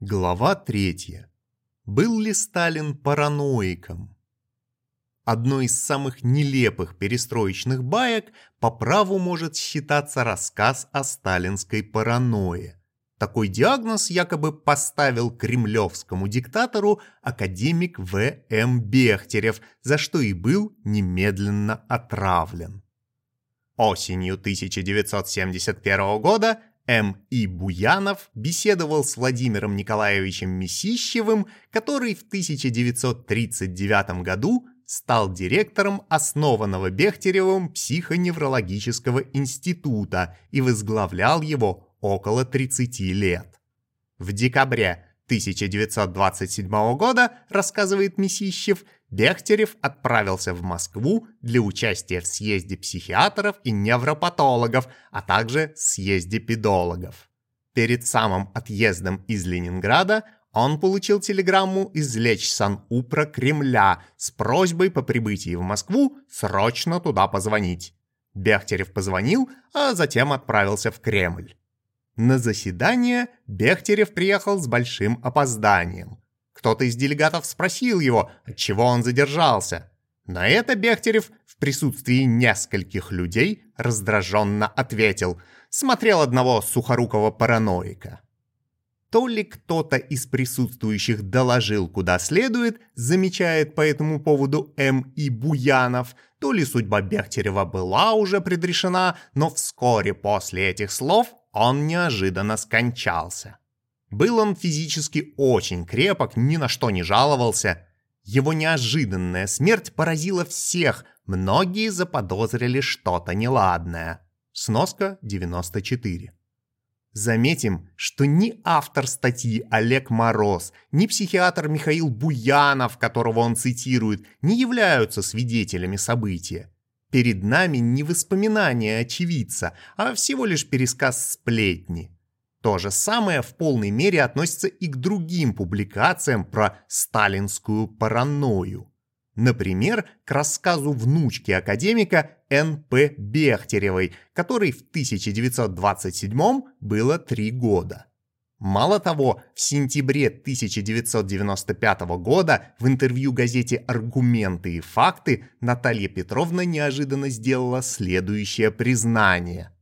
Глава третья. Был ли Сталин параноиком? Одной из самых нелепых перестроечных баек по праву может считаться рассказ о сталинской паранойе. Такой диагноз якобы поставил кремлевскому диктатору академик В.М. Бехтерев, за что и был немедленно отравлен. Осенью 1971 года М. И. Буянов беседовал с Владимиром Николаевичем Месищевым, который в 1939 году стал директором основанного Бехтеревым психоневрологического института и возглавлял его около 30 лет. В декабре 1927 года, рассказывает Месищев, Бехтерев отправился в Москву для участия в съезде психиатров и невропатологов, а также съезде педологов. Перед самым отъездом из Ленинграда он получил телеграмму из Лечсанупра Кремля с просьбой по прибытии в Москву срочно туда позвонить. Бехтерев позвонил, а затем отправился в Кремль. На заседание Бехтерев приехал с большим опозданием – кто-то из делегатов спросил его, отчего он задержался. На это Бехтерев в присутствии нескольких людей раздраженно ответил «Смотрел одного сухорукого параноика». То ли кто-то из присутствующих доложил куда следует, замечает по этому поводу М. И. Буянов, то ли судьба Бехтерева была уже предрешена, но вскоре после этих слов он неожиданно скончался. Был он физически очень крепок, ни на что не жаловался. Его неожиданная смерть поразила всех, многие заподозрили что-то неладное. Сноска 94. Заметим, что ни автор статьи Олег Мороз, ни психиатр Михаил Буянов, которого он цитирует, не являются свидетелями события. Перед нами не воспоминания очевидца, а всего лишь пересказ сплетни. То же самое в полной мере относится и к другим публикациям про сталинскую паранойю. Например, к рассказу внучки академика Н.П. Бехтеревой, которой в 1927 было три года. Мало того, в сентябре 1995 года в интервью газете «Аргументы и факты» Наталья Петровна неожиданно сделала следующее признание –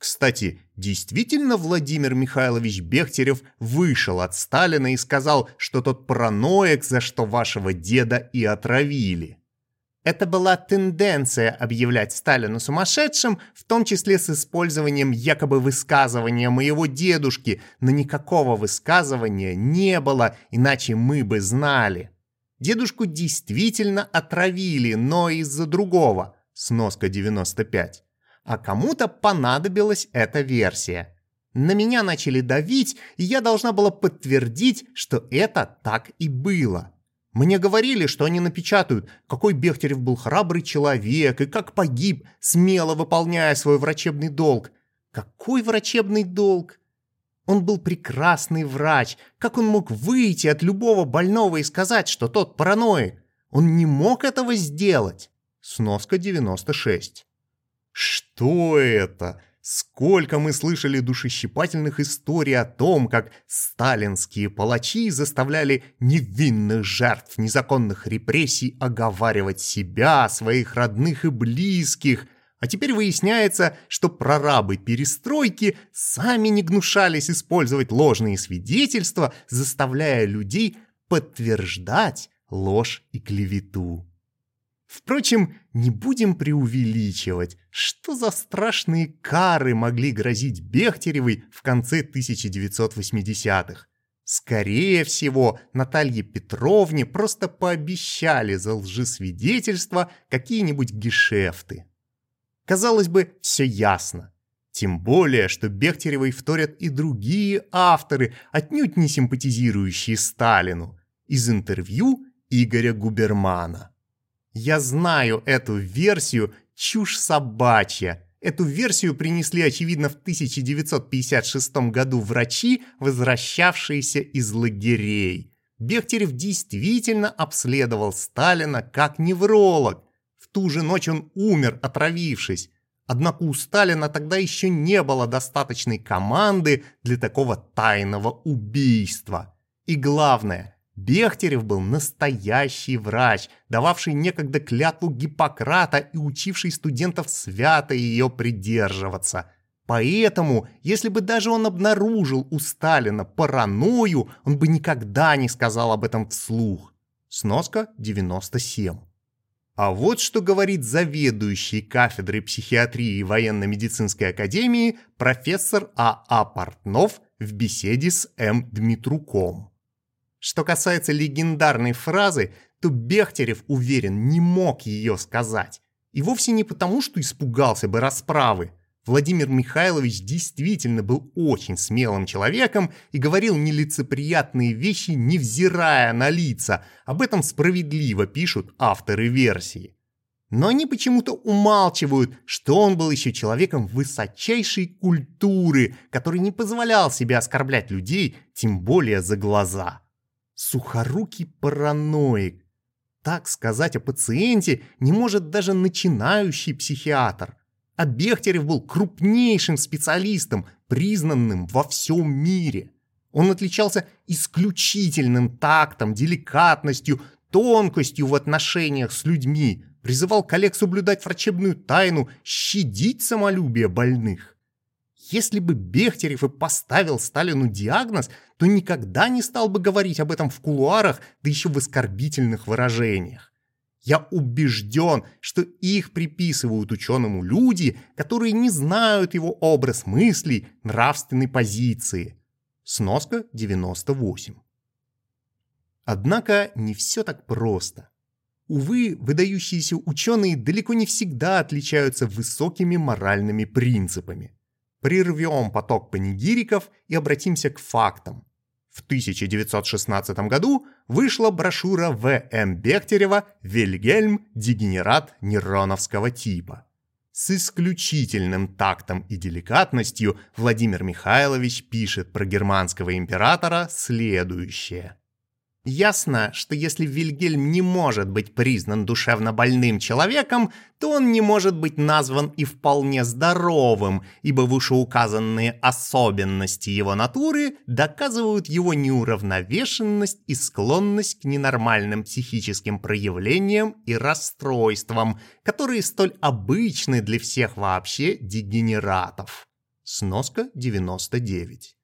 кстати, действительно Владимир Михайлович Бехтерев вышел от Сталина и сказал, что тот параноик, за что вашего деда и отравили. Это была тенденция объявлять Сталина сумасшедшим, в том числе с использованием якобы высказывания моего дедушки, но никакого высказывания не было, иначе мы бы знали. Дедушку действительно отравили, но из-за другого. Сноска 95 а кому-то понадобилась эта версия. На меня начали давить, и я должна была подтвердить, что это так и было. Мне говорили, что они напечатают, какой Бехтерев был храбрый человек и как погиб, смело выполняя свой врачебный долг. Какой врачебный долг? Он был прекрасный врач. Как он мог выйти от любого больного и сказать, что тот параноик? Он не мог этого сделать. Сноска 96. Что это? Сколько мы слышали душещипательных историй о том, как сталинские палачи заставляли невинных жертв незаконных репрессий оговаривать себя, своих родных и близких. А теперь выясняется, что прорабы перестройки сами не гнушались использовать ложные свидетельства, заставляя людей подтверждать ложь и клевету. Впрочем, не будем преувеличивать, что за страшные кары могли грозить Бехтеревой в конце 1980-х. Скорее всего, Наталье Петровне просто пообещали за лжесвидетельство какие-нибудь гешефты. Казалось бы, все ясно. Тем более, что Бехтеревой вторят и другие авторы, отнюдь не симпатизирующие Сталину, из интервью Игоря Губермана. Я знаю эту версию чушь собачья. Эту версию принесли, очевидно, в 1956 году врачи, возвращавшиеся из лагерей. Бехтерев действительно обследовал Сталина как невролог. В ту же ночь он умер, отравившись. Однако у Сталина тогда еще не было достаточной команды для такого тайного убийства. И главное, Бехтерев был настоящий врач, дававший некогда клятву Гиппократа и учивший студентов свято ее придерживаться. Поэтому, если бы даже он обнаружил у Сталина паранойю, он бы никогда не сказал об этом вслух. Сноска 97. А вот что говорит заведующий кафедрой психиатрии военно-медицинской академии профессор А.А. А Портнов в беседе с М. Дмитруком. Что касается легендарной фразы, то Бехтерев, уверен, не мог ее сказать. И вовсе не потому, что испугался бы расправы, Владимир Михайлович действительно был очень смелым человеком и говорил нелицеприятные вещи, невзирая на лица. Об этом справедливо пишут авторы версии. Но они почему-то умалчивают, что он был еще человеком высочайшей культуры, который не позволял себе оскорблять людей, тем более за глаза. Сухорукий параноик. Так сказать о пациенте не может даже начинающий психиатр а Бехтерев был крупнейшим специалистом, признанным во всем мире. Он отличался исключительным тактом, деликатностью, тонкостью в отношениях с людьми, призывал коллег соблюдать врачебную тайну, щадить самолюбие больных. Если бы Бехтерев и поставил Сталину диагноз, то никогда не стал бы говорить об этом в кулуарах, да еще в оскорбительных выражениях. Я убежден, что их приписывают ученому люди, которые не знают его образ мыслей, нравственной позиции. Сноска 98. Однако не все так просто. Увы, выдающиеся ученые далеко не всегда отличаются высокими моральными принципами. Прервем поток панигириков и обратимся к фактам. В 1916 году вышла брошюра В.М. Бехтерева «Вильгельм. Дегенерат нейроновского типа». С исключительным тактом и деликатностью Владимир Михайлович пишет про германского императора следующее. Ясно, что если Вильгельм не может быть признан душевно больным человеком, то он не может быть назван и вполне здоровым, ибо вышеуказанные особенности его натуры доказывают его неуравновешенность и склонность к ненормальным психическим проявлениям и расстройствам, которые столь обычны для всех вообще дегенератов. Сноска 99.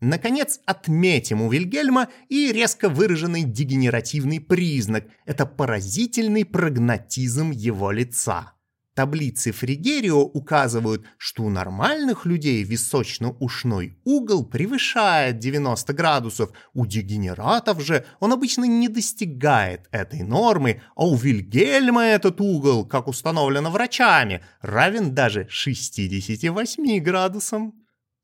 Наконец, отметим у Вильгельма и резко выраженный дегенеративный признак – это поразительный прагматизм его лица. Таблицы Фригерио указывают, что у нормальных людей височно-ушной угол превышает 90 градусов, у дегенератов же он обычно не достигает этой нормы, а у Вильгельма этот угол, как установлено врачами, равен даже 68 градусам.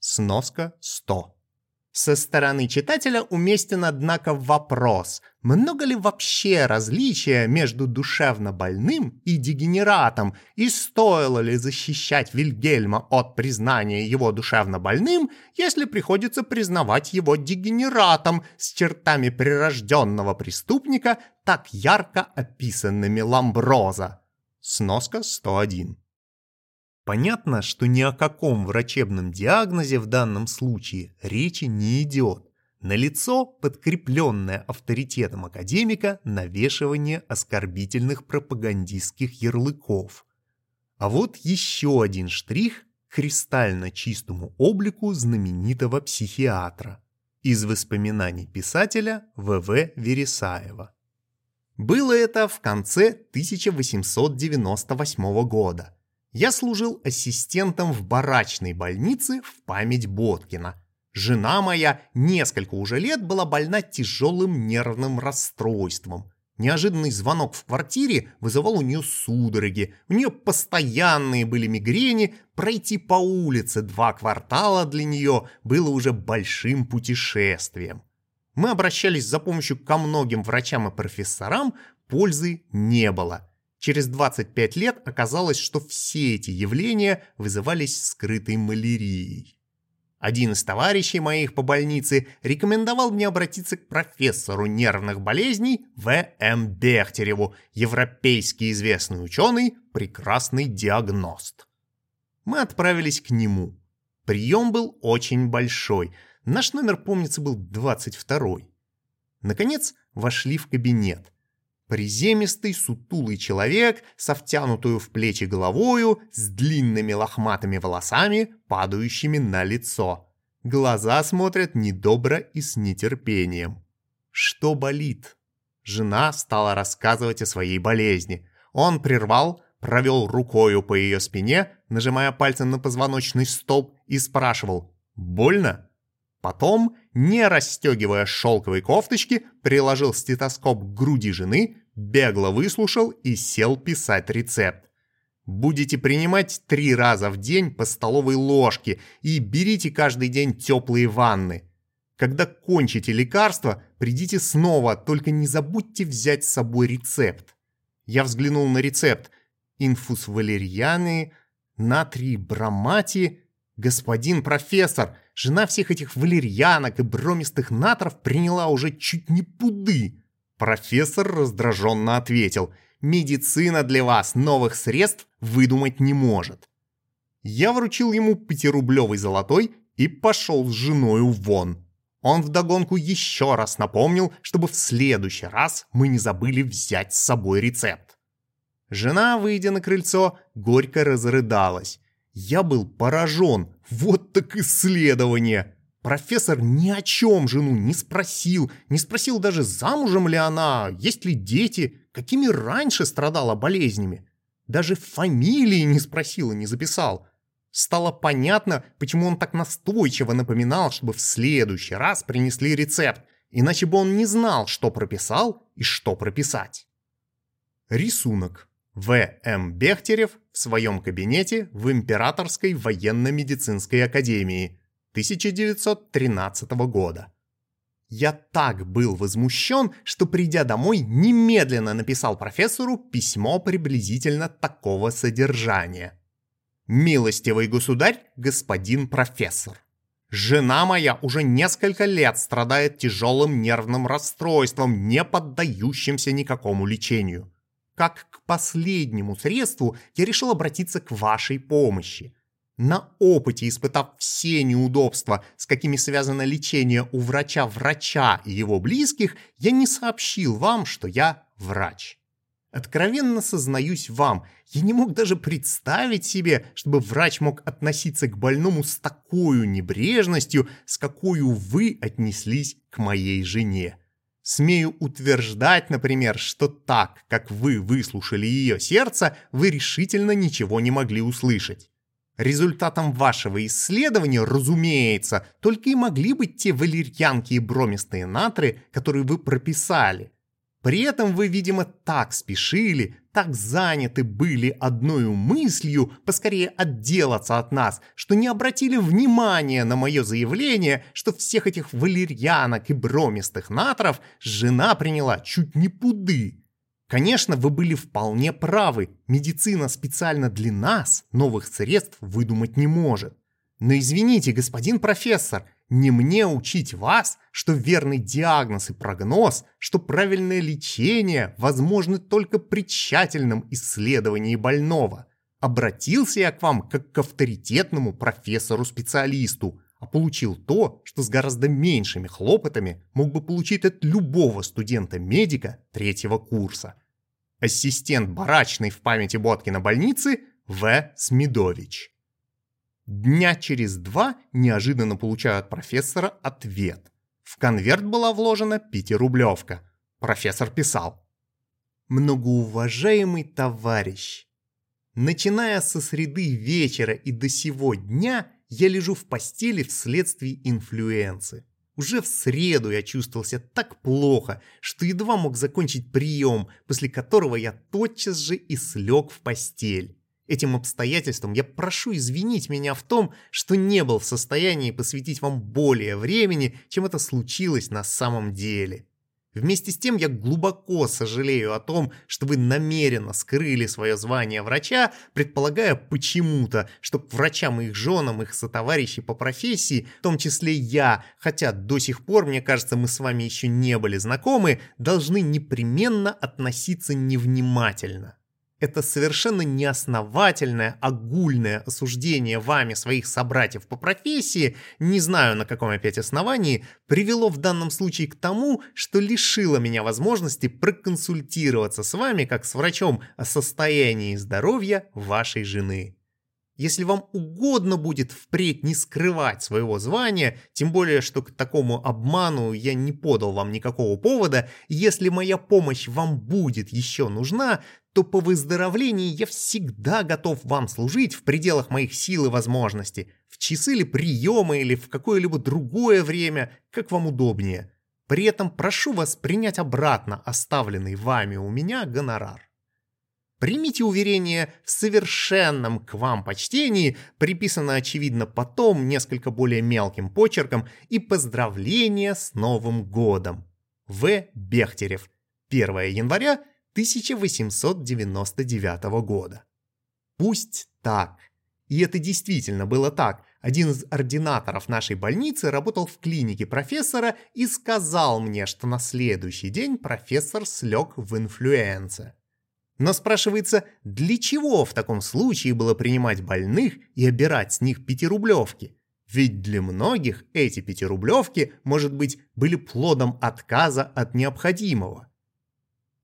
Сноска 100. Со стороны читателя уместен, однако, вопрос, много ли вообще различия между душевно больным и дегенератом, и стоило ли защищать Вильгельма от признания его душевно больным, если приходится признавать его дегенератом с чертами прирожденного преступника, так ярко описанными Ламброза. Сноска 101. Понятно, что ни о каком врачебном диагнозе в данном случае речи не идет. Налицо подкрепленное авторитетом академика навешивание оскорбительных пропагандистских ярлыков. А вот еще один штрих к кристально чистому облику знаменитого психиатра из воспоминаний писателя В.В. Вересаева. Было это в конце 1898 года я служил ассистентом в барачной больнице в память Боткина. Жена моя несколько уже лет была больна тяжелым нервным расстройством. Неожиданный звонок в квартире вызывал у нее судороги, у нее постоянные были мигрени, пройти по улице два квартала для нее было уже большим путешествием. Мы обращались за помощью ко многим врачам и профессорам, пользы не было – Через 25 лет оказалось, что все эти явления вызывались скрытой малярией. Один из товарищей моих по больнице рекомендовал мне обратиться к профессору нервных болезней В.М. Бехтереву, европейский известный ученый, прекрасный диагност. Мы отправились к нему. Прием был очень большой. Наш номер, помнится, был 22-й. Наконец, вошли в кабинет. Приземистый, сутулый человек со втянутую в плечи головою, с длинными лохматыми волосами, падающими на лицо. Глаза смотрят недобро и с нетерпением. Что болит? Жена стала рассказывать о своей болезни. Он прервал, провел рукою по ее спине, нажимая пальцем на позвоночный столб и спрашивал «Больно?». Потом, не расстегивая шелковой кофточки, приложил стетоскоп к груди жены, бегло выслушал и сел писать рецепт. Будете принимать три раза в день по столовой ложке и берите каждый день теплые ванны. Когда кончите лекарство, придите снова, только не забудьте взять с собой рецепт. Я взглянул на рецепт. Инфус валерьяны, натрий бромати, господин профессор – Жена всех этих валерьянок и бромистых натров приняла уже чуть не пуды. Профессор раздраженно ответил, медицина для вас новых средств выдумать не может. Я вручил ему пятирублевый золотой и пошел с женою вон. Он вдогонку еще раз напомнил, чтобы в следующий раз мы не забыли взять с собой рецепт. Жена, выйдя на крыльцо, горько разрыдалась. Я был поражен, вот так исследование! Профессор ни о чем жену не спросил, не спросил даже, замужем ли она, есть ли дети, какими раньше страдала болезнями. Даже фамилии не спросил и не записал. Стало понятно, почему он так настойчиво напоминал, чтобы в следующий раз принесли рецепт, иначе бы он не знал, что прописал и что прописать. Рисунок. В. М. Бехтерев в своем кабинете в Императорской военно-медицинской академии 1913 года. Я так был возмущен, что придя домой, немедленно написал профессору письмо приблизительно такого содержания. «Милостивый государь, господин профессор, жена моя уже несколько лет страдает тяжелым нервным расстройством, не поддающимся никакому лечению. Как последнему средству я решил обратиться к вашей помощи. На опыте, испытав все неудобства, с какими связано лечение у врача-врача и его близких, я не сообщил вам, что я врач. Откровенно сознаюсь вам, я не мог даже представить себе, чтобы врач мог относиться к больному с такой небрежностью, с какой вы отнеслись к моей жене. Смею утверждать, например, что так, как вы выслушали ее сердце, вы решительно ничего не могли услышать. Результатом вашего исследования, разумеется, только и могли быть те валерьянки и бромистые натры, которые вы прописали. При этом вы, видимо, так спешили, так заняты были одной мыслью поскорее отделаться от нас, что не обратили внимания на мое заявление, что всех этих валерьянок и бромистых натров жена приняла чуть не пуды. Конечно, вы были вполне правы, медицина специально для нас новых средств выдумать не может. Но извините, господин профессор, не мне учить вас, что верный диагноз и прогноз, что правильное лечение возможны только при тщательном исследовании больного. Обратился я к вам как к авторитетному профессору-специалисту, а получил то, что с гораздо меньшими хлопотами мог бы получить от любого студента-медика третьего курса. Ассистент барачной в памяти Боткина больницы В. Смедович. Дня через два неожиданно получаю от профессора ответ. В конверт была вложена пятирублевка. Профессор писал. Многоуважаемый товарищ, начиная со среды вечера и до сего дня я лежу в постели вследствие инфлюенции. Уже в среду я чувствовался так плохо, что едва мог закончить прием, после которого я тотчас же и слег в постель. Этим обстоятельством я прошу извинить меня в том, что не был в состоянии посвятить вам более времени, чем это случилось на самом деле. Вместе с тем я глубоко сожалею о том, что вы намеренно скрыли свое звание врача, предполагая почему-то, что к врачам и их женам, их сотоварищи по профессии, в том числе я, хотя до сих пор, мне кажется, мы с вами еще не были знакомы, должны непременно относиться невнимательно. Это совершенно неосновательное, огульное осуждение вами своих собратьев по профессии, не знаю на каком опять основании, привело в данном случае к тому, что лишило меня возможности проконсультироваться с вами как с врачом о состоянии здоровья вашей жены. Если вам угодно будет впредь не скрывать своего звания, тем более, что к такому обману я не подал вам никакого повода, если моя помощь вам будет еще нужна, то по выздоровлении я всегда готов вам служить в пределах моих сил и возможностей, в часы или приемы или в какое-либо другое время, как вам удобнее. При этом прошу вас принять обратно оставленный вами у меня гонорар. Примите уверение в совершенном к вам почтении, приписано очевидно потом несколько более мелким почерком, и поздравления с Новым годом. В. Бехтерев. 1 января 1899 года. Пусть так. И это действительно было так. Один из ординаторов нашей больницы работал в клинике профессора и сказал мне, что на следующий день профессор слег в инфлюенце. Но спрашивается, для чего в таком случае было принимать больных и обирать с них пятирублевки? Ведь для многих эти пятирублевки, может быть, были плодом отказа от необходимого.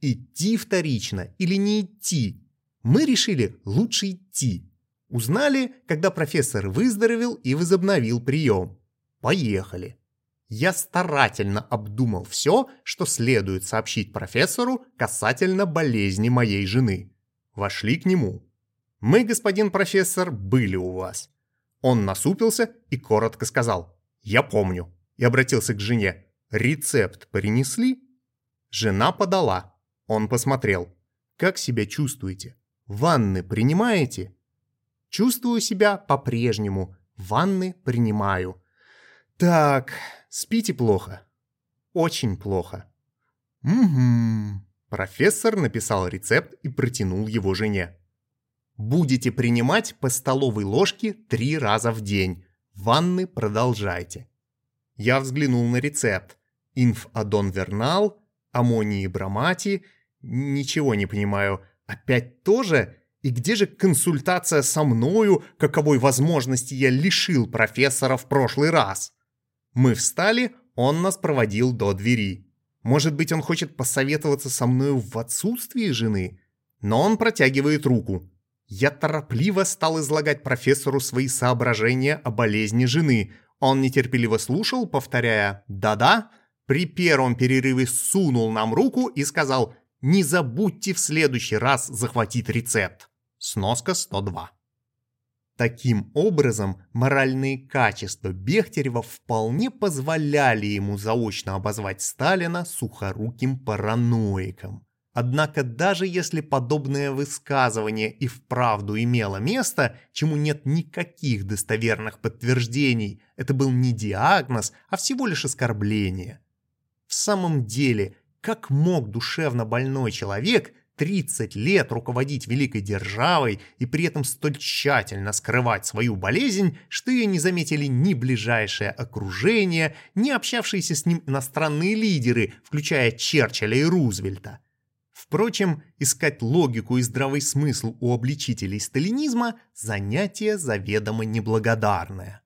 Идти вторично или не идти? Мы решили лучше идти. Узнали, когда профессор выздоровел и возобновил прием. Поехали. Я старательно обдумал все, что следует сообщить профессору касательно болезни моей жены. Вошли к нему. «Мы, господин профессор, были у вас». Он насупился и коротко сказал «Я помню» и обратился к жене. «Рецепт принесли?» Жена подала. Он посмотрел. «Как себя чувствуете? Ванны принимаете?» «Чувствую себя по-прежнему. Ванны принимаю». «Так, Спите плохо. Очень плохо. Угу. Профессор написал рецепт и протянул его жене. Будете принимать по столовой ложке три раза в день. Ванны продолжайте. Я взглянул на рецепт. Инф-адон вернал, аммонии бромати. Ничего не понимаю. Опять тоже? И где же консультация со мною, каковой возможности я лишил профессора в прошлый раз? Мы встали, он нас проводил до двери. Может быть, он хочет посоветоваться со мною в отсутствии жены? Но он протягивает руку. Я торопливо стал излагать профессору свои соображения о болезни жены. Он нетерпеливо слушал, повторяя «да-да». При первом перерыве сунул нам руку и сказал «не забудьте в следующий раз захватить рецепт». Сноска 102. Таким образом, моральные качества Бехтерева вполне позволяли ему заочно обозвать Сталина сухоруким параноиком. Однако даже если подобное высказывание и вправду имело место, чему нет никаких достоверных подтверждений, это был не диагноз, а всего лишь оскорбление. В самом деле, как мог душевно больной человек 30 лет руководить великой державой и при этом столь тщательно скрывать свою болезнь, что ее не заметили ни ближайшее окружение, ни общавшиеся с ним иностранные лидеры, включая Черчилля и Рузвельта. Впрочем, искать логику и здравый смысл у обличителей сталинизма – занятие заведомо неблагодарное.